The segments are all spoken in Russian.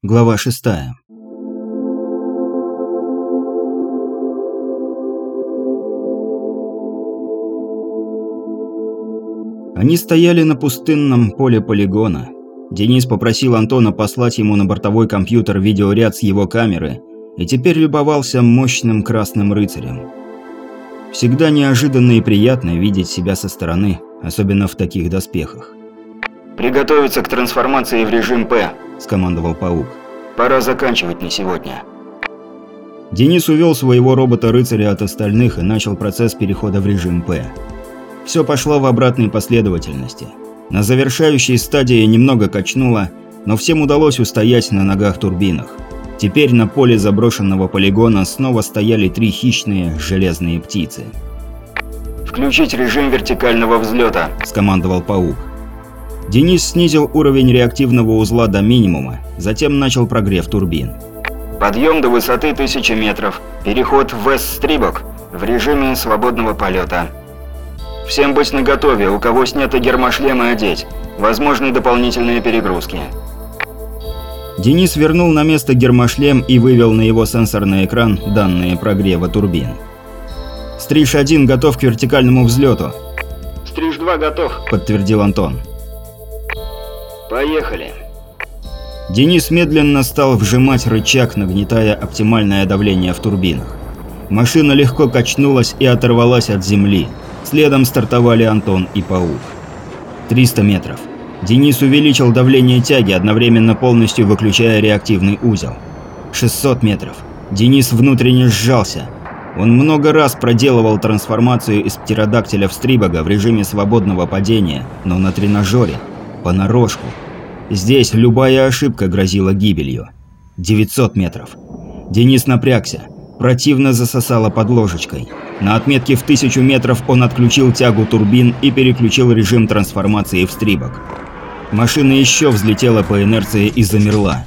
Глава 6. Они стояли на пустынном поле полигона. Денис попросил Антона послать ему на бортовой компьютер видеоряд с его камеры и теперь любовался мощным красным рыцарем. Всегда неожиданно и приятно видеть себя со стороны, особенно в таких доспехах. «Приготовиться к трансформации в режим П», – скомандовал паук. «Пора заканчивать на сегодня». Денис увел своего робота-рыцаря от остальных и начал процесс перехода в режим П. Все пошло в обратной последовательности. На завершающей стадии немного качнуло, но всем удалось устоять на ногах-турбинах. Теперь на поле заброшенного полигона снова стояли три хищные железные птицы. «Включить режим вертикального взлета», – скомандовал паук. Денис снизил уровень реактивного узла до минимума, затем начал прогрев турбин. «Подъем до высоты 1000 метров. Переход в С-стрибок в режиме свободного полета. Всем быть наготове, у кого сняты гермошлемы одеть. Возможны дополнительные перегрузки». Денис вернул на место гермошлем и вывел на его сенсорный экран данные прогрева турбин. «Стриж-1 готов к вертикальному взлету». «Стриж-2 готов», – подтвердил Антон. Поехали. Денис медленно стал вжимать рычаг, нагнетая оптимальное давление в турбинах. Машина легко качнулась и оторвалась от земли. Следом стартовали Антон и Паук. 300 метров. Денис увеличил давление тяги, одновременно полностью выключая реактивный узел. 600 метров. Денис внутренне сжался. Он много раз проделывал трансформацию из птеродактиля в стрибога в режиме свободного падения, но на тренажере – Понарошку. Здесь любая ошибка грозила гибелью. 900 метров. Денис напрягся. Противно засосало под ложечкой. На отметке в 1000 метров он отключил тягу турбин и переключил режим трансформации в стрибок. Машина еще взлетела по инерции и замерла.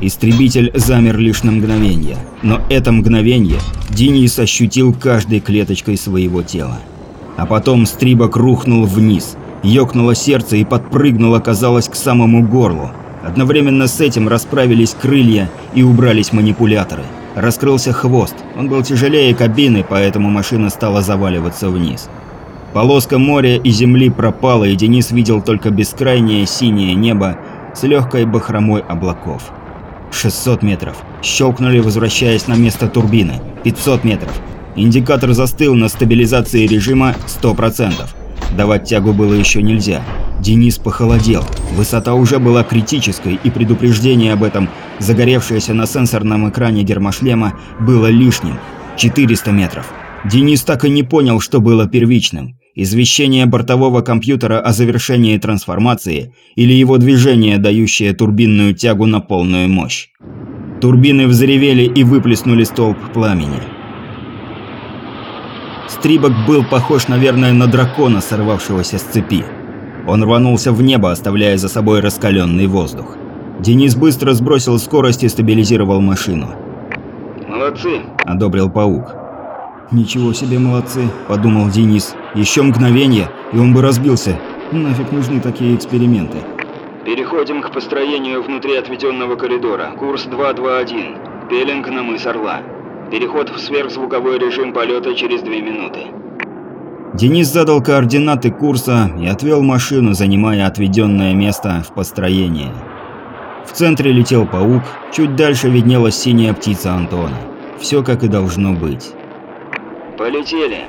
Истребитель замер лишь на мгновение, но это мгновение Денис ощутил каждой клеточкой своего тела. А потом стрибок рухнул вниз – Ёкнуло сердце и подпрыгнуло, казалось, к самому горлу. Одновременно с этим расправились крылья и убрались манипуляторы. Раскрылся хвост. Он был тяжелее кабины, поэтому машина стала заваливаться вниз. Полоска моря и земли пропала, и Денис видел только бескрайнее синее небо с легкой бахромой облаков. 600 метров. Щелкнули, возвращаясь на место турбины. 500 метров. Индикатор застыл на стабилизации режима 100%. Давать тягу было еще нельзя. Денис похолодел. Высота уже была критической, и предупреждение об этом, загоревшееся на сенсорном экране гермошлема, было лишним. 400 метров. Денис так и не понял, что было первичным. Извещение бортового компьютера о завершении трансформации или его движение, дающее турбинную тягу на полную мощь. Турбины взревели и выплеснули столб пламени. Стрибок был похож, наверное, на дракона, сорвавшегося с цепи. Он рванулся в небо, оставляя за собой раскаленный воздух. Денис быстро сбросил скорость и стабилизировал машину. «Молодцы!» – одобрил паук. «Ничего себе молодцы!» – подумал Денис. «Еще мгновение, и он бы разбился. Нафиг нужны такие эксперименты?» «Переходим к построению внутри отведенного коридора. Курс 221. Пеленг на мыс Орла». Переход в сверхзвуковой режим полета через две минуты. Денис задал координаты курса и отвел машину, занимая отведенное место в построении. В центре летел паук, чуть дальше виднелась синяя птица Антона. Все как и должно быть. «Полетели!»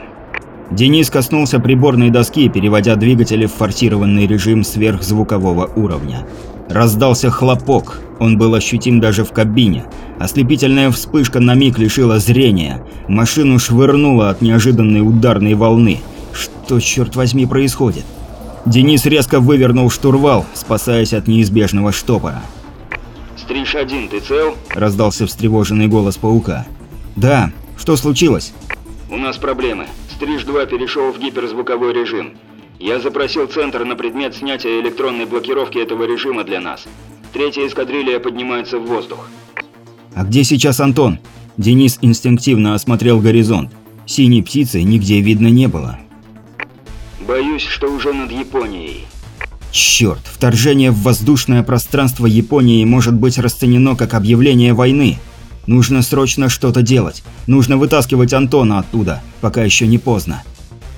Денис коснулся приборной доски, переводя двигатели в форсированный режим сверхзвукового уровня. Раздался хлопок, он был ощутим даже в кабине. Ослепительная вспышка на миг лишила зрения. Машину швырнуло от неожиданной ударной волны. Что, черт возьми, происходит? Денис резко вывернул штурвал, спасаясь от неизбежного штопора. «Стриж-1, ты цел?» – раздался встревоженный голос паука. «Да. Что случилось?» «У нас проблемы. Стриж-2 перешел в гиперзвуковой режим. Я запросил центр на предмет снятия электронной блокировки этого режима для нас. Третья эскадрилья поднимается в воздух. А где сейчас Антон? Денис инстинктивно осмотрел горизонт. Синей птицы нигде видно не было. Боюсь, что уже над Японией. Черт, вторжение в воздушное пространство Японии может быть расценено как объявление войны. Нужно срочно что-то делать. Нужно вытаскивать Антона оттуда, пока еще не поздно.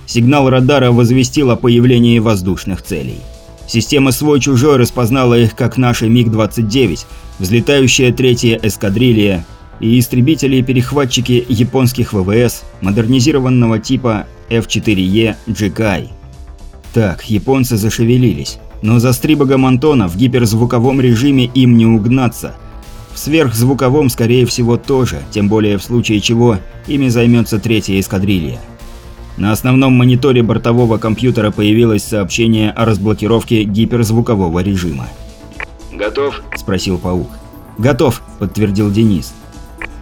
Сигнал радара возвестил о появлении воздушных целей. Система свой-чужой распознала их как наши МиГ-29, взлетающая третья эскадрилья и истребители и перехватчики японских ВВС модернизированного типа F-4E Джикай. Так, японцы зашевелились, но за стрибогом Антона в гиперзвуковом режиме им не угнаться. В сверхзвуковом, скорее всего, тоже, тем более в случае чего ими займется третья эскадрилья. На основном мониторе бортового компьютера появилось сообщение о разблокировке гиперзвукового режима. «Готов?» – спросил Паук. «Готов», – подтвердил Денис.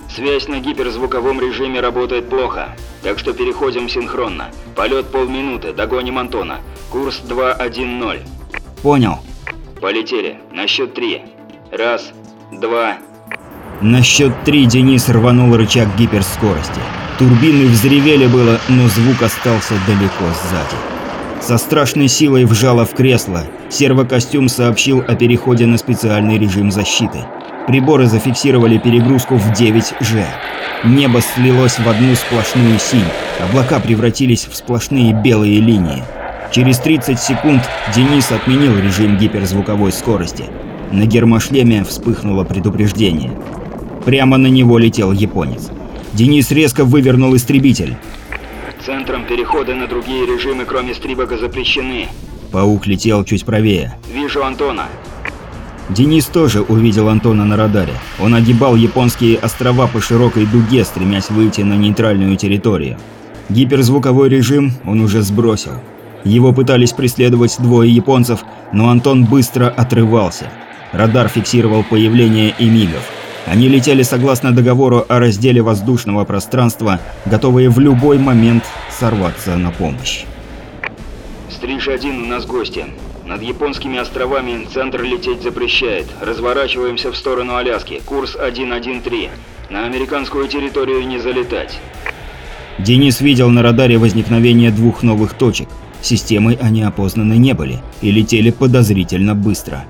«Связь на гиперзвуковом режиме работает плохо, так что переходим синхронно. Полет полминуты, догоним Антона. Курс 2.1.0». «Понял». «Полетели. На счет три. Раз, два...» На счет три Денис рванул рычаг гиперскорости. Турбины взревели было, но звук остался далеко сзади. Со страшной силой вжало в кресло, сервокостюм сообщил о переходе на специальный режим защиты. Приборы зафиксировали перегрузку в 9G. Небо слилось в одну сплошную синь, облака превратились в сплошные белые линии. Через 30 секунд Денис отменил режим гиперзвуковой скорости. На гермошлеме вспыхнуло предупреждение. Прямо на него летел японец. Денис резко вывернул истребитель. «Центром перехода на другие режимы, кроме стрибога, запрещены». Паук летел чуть правее. «Вижу Антона». Денис тоже увидел Антона на радаре. Он огибал японские острова по широкой дуге, стремясь выйти на нейтральную территорию. Гиперзвуковой режим он уже сбросил. Его пытались преследовать двое японцев, но Антон быстро отрывался. Радар фиксировал появление эмигов. Они летели согласно договору о разделе воздушного пространства, готовые в любой момент сорваться на помощь. «Стриж-1, у нас гости. Над японскими островами центр лететь запрещает. Разворачиваемся в сторону Аляски. Курс 113. На американскую территорию не залетать». Денис видел на радаре возникновение двух новых точек. Системой они опознаны не были и летели подозрительно быстро.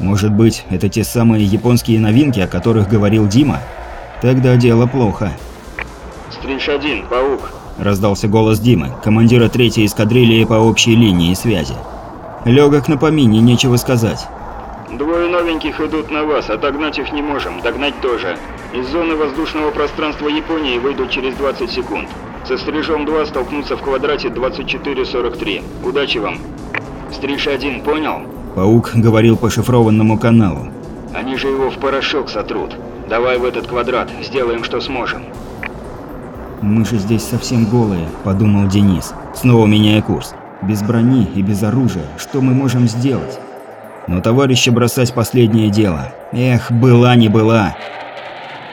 Может быть, это те самые японские новинки, о которых говорил Дима? Тогда дело плохо. «Стриж-1, паук!» – раздался голос Димы, командира третьей эскадрильи по общей линии связи. Легок на помине, нечего сказать. «Двое новеньких идут на вас, отогнать их не можем, догнать тоже. Из зоны воздушного пространства Японии выйдут через 20 секунд. Со Стрижом 2 столкнутся в квадрате 24-43. Удачи вам!» «Стриж-1, понял?» Паук говорил по шифрованному каналу. «Они же его в порошок сотрут. Давай в этот квадрат, сделаем, что сможем». «Мы же здесь совсем голые», – подумал Денис, снова меняя курс. «Без брони и без оружия, что мы можем сделать?» Но товарища бросать последнее дело. Эх, была не была.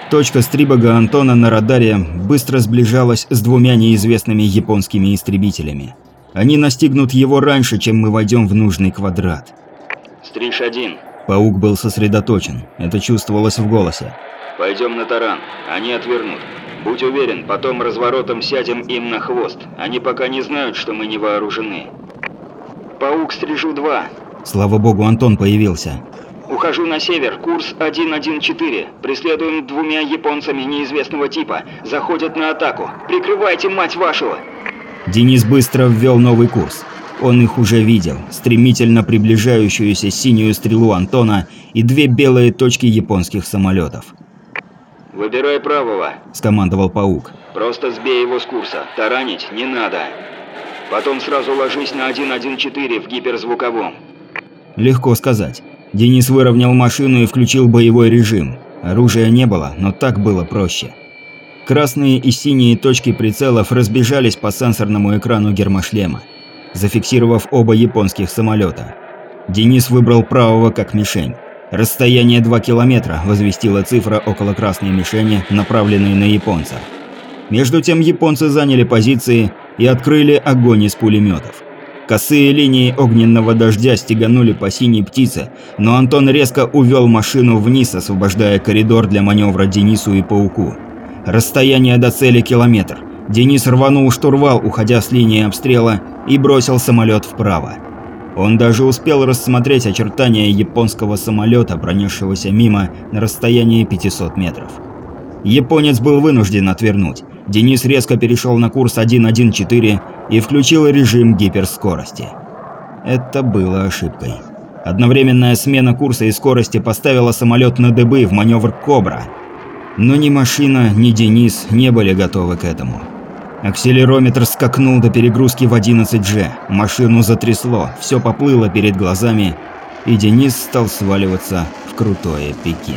Точка стрибога Антона на радаре быстро сближалась с двумя неизвестными японскими истребителями. Они настигнут его раньше, чем мы войдем в нужный квадрат. «Стриж-1». Паук был сосредоточен. Это чувствовалось в голосе. «Пойдем на таран. Они отвернут. Будь уверен, потом разворотом сядем им на хвост. Они пока не знают, что мы не вооружены». «Паук, Стрижу-2». Слава богу, Антон появился. «Ухожу на север. Курс 114. Преследуем двумя японцами неизвестного типа. Заходят на атаку. Прикрывайте, мать вашу!» Денис быстро ввел новый курс. Он их уже видел, стремительно приближающуюся синюю стрелу Антона и две белые точки японских самолетов. «Выбирай правого», – скомандовал Паук. «Просто сбей его с курса. Таранить не надо. Потом сразу ложись на 114 в гиперзвуковом». Легко сказать. Денис выровнял машину и включил боевой режим. Оружия не было, но так было проще. Красные и синие точки прицелов разбежались по сенсорному экрану гермошлема зафиксировав оба японских самолета. Денис выбрал правого как мишень. Расстояние 2 километра возвестила цифра около красной мишени, направленной на японцев. Между тем японцы заняли позиции и открыли огонь из пулеметов. Косые линии огненного дождя стеганули по синей птице, но Антон резко увел машину вниз, освобождая коридор для маневра Денису и Пауку. Расстояние до цели километр. Денис рванул штурвал, уходя с линии обстрела, и бросил самолет вправо. Он даже успел рассмотреть очертания японского самолета, пронесшегося мимо на расстоянии 500 метров. Японец был вынужден отвернуть. Денис резко перешел на курс 1.1.4 и включил режим гиперскорости. Это было ошибкой. Одновременная смена курса и скорости поставила самолет на дыбы в маневр «Кобра». Но ни машина, ни Денис не были готовы к этому. Акселерометр скакнул до перегрузки в 11G, машину затрясло, все поплыло перед глазами, и Денис стал сваливаться в крутое пике.